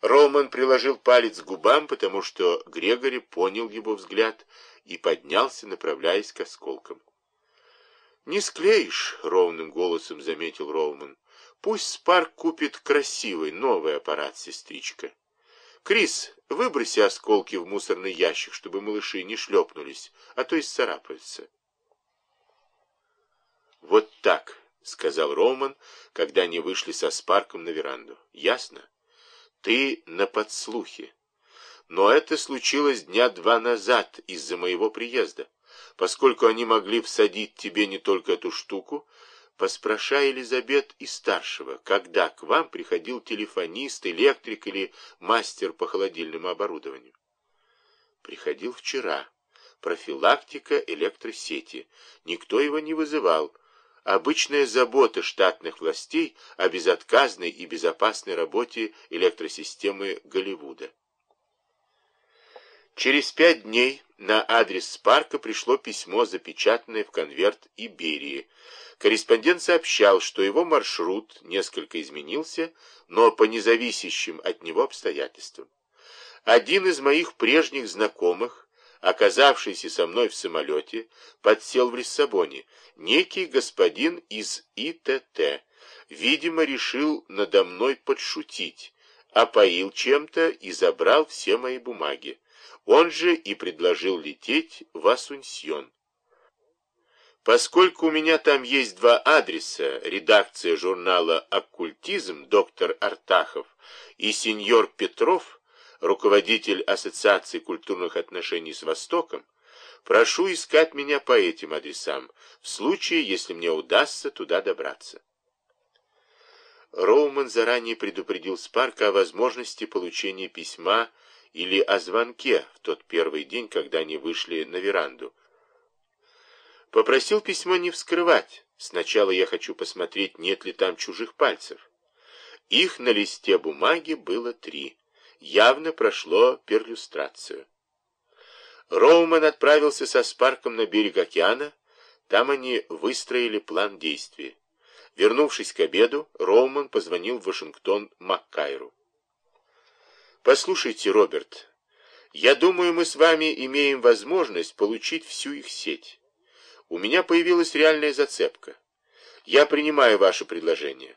Роман приложил палец к губам, потому что Грегори понял его взгляд и поднялся, направляясь к осколкам. «Не склеишь», — ровным голосом заметил Роуман. «Пусть Спарк купит красивый новый аппарат, сестричка. Крис, выброси осколки в мусорный ящик, чтобы малыши не шлепнулись, а то исцарапаются». «Вот так», — сказал Роуман, когда они вышли со Спарком на веранду. «Ясно? Ты на подслухе. Но это случилось дня два назад из-за моего приезда. Поскольку они могли всадить тебе не только эту штуку, поспрашай Елизабет и старшего, когда к вам приходил телефонист, электрик или мастер по холодильному оборудованию. Приходил вчера. Профилактика электросети. Никто его не вызывал. Обычная забота штатных властей о безотказной и безопасной работе электросистемы Голливуда. Через пять дней на адрес Спарка пришло письмо, запечатанное в конверт Иберии. Корреспондент сообщал, что его маршрут несколько изменился, но по независящим от него обстоятельствам. Один из моих прежних знакомых, оказавшийся со мной в самолете, подсел в Лиссабоне, некий господин из ИТТ, видимо, решил надо мной подшутить, опоил чем-то и забрал все мои бумаги. Он же и предложил лететь в Асунсьон. Поскольку у меня там есть два адреса, редакция журнала «Оккультизм» доктор Артахов и сеньор Петров, руководитель Ассоциации культурных отношений с Востоком, прошу искать меня по этим адресам, в случае, если мне удастся туда добраться. Роуман заранее предупредил Спарка о возможности получения письма или о звонке в тот первый день, когда они вышли на веранду. Попросил письмо не вскрывать. Сначала я хочу посмотреть, нет ли там чужих пальцев. Их на листе бумаги было три. Явно прошло перлюстрацию. Роуман отправился со Спарком на берег океана. Там они выстроили план действий. Вернувшись к обеду, Роуман позвонил в Вашингтон Маккайру. Послушайте, Роберт, я думаю, мы с вами имеем возможность получить всю их сеть. У меня появилась реальная зацепка. Я принимаю ваше предложение.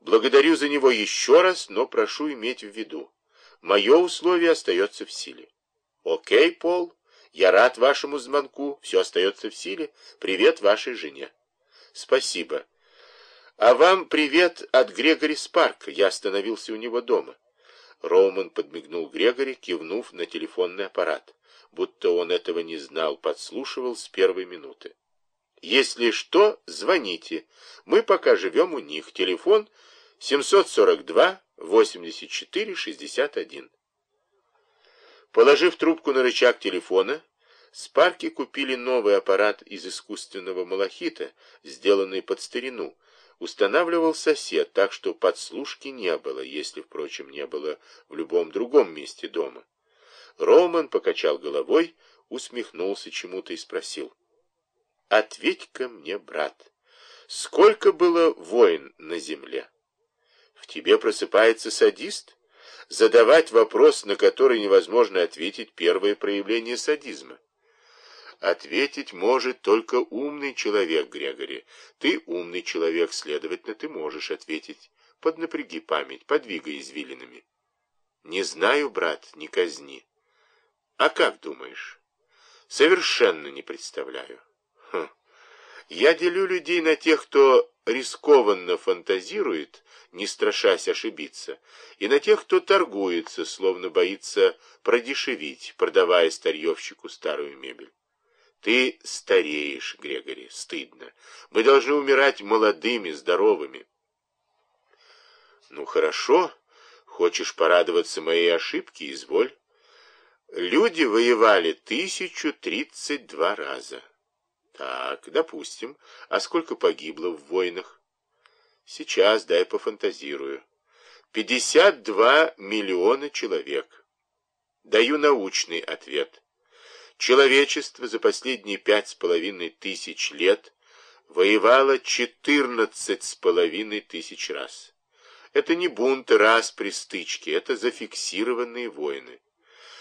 Благодарю за него еще раз, но прошу иметь в виду. Мое условие остается в силе. Окей, Пол, я рад вашему звонку, все остается в силе. Привет вашей жене. Спасибо. А вам привет от Грегори Спарка. Я остановился у него дома. Роуман подмигнул Грегори, кивнув на телефонный аппарат, будто он этого не знал, подслушивал с первой минуты. «Если что, звоните. Мы пока живем у них. Телефон 742-84-61». Положив трубку на рычаг телефона, Спарки купили новый аппарат из искусственного малахита, сделанный под старину, устанавливал сосед, так что подслушки не было, если, впрочем, не было в любом другом месте дома. Роман покачал головой, усмехнулся чему-то и спросил. «Ответь-ка мне, брат, сколько было войн на земле? В тебе просыпается садист? Задавать вопрос, на который невозможно ответить, первое проявление садизма». Ответить может только умный человек, Грегори. Ты умный человек, следовательно, ты можешь ответить. Поднапряги память, подвигай извилинами. Не знаю, брат, не казни. А как думаешь? Совершенно не представляю. Я делю людей на тех, кто рискованно фантазирует, не страшась ошибиться, и на тех, кто торгуется, словно боится продешевить, продавая старьевщику старую мебель. Ты стареешь, Грегори, стыдно. Мы должны умирать молодыми, здоровыми. Ну, хорошо. Хочешь порадоваться моей ошибке? Изволь. Люди воевали тысячу тридцать два раза. Так, допустим. А сколько погибло в войнах? Сейчас, дай пофантазирую. Пятьдесят два миллиона человек. Даю научный ответ. Человечество за последние пять с половиной тысяч лет воевало четырнадцать с половиной тысяч раз. Это не бунты, распри, стычки, это зафиксированные войны.